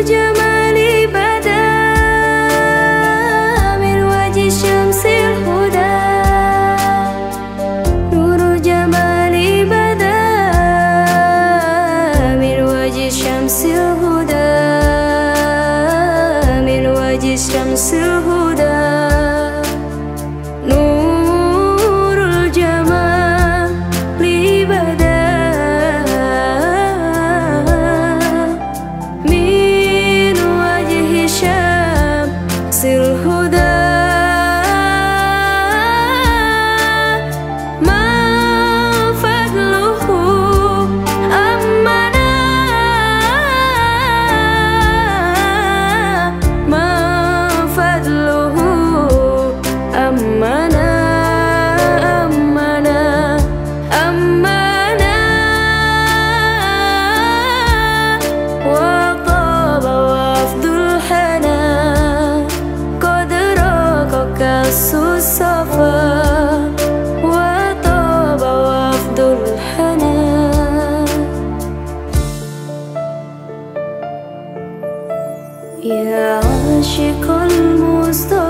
людям يا عاشق المصطفى.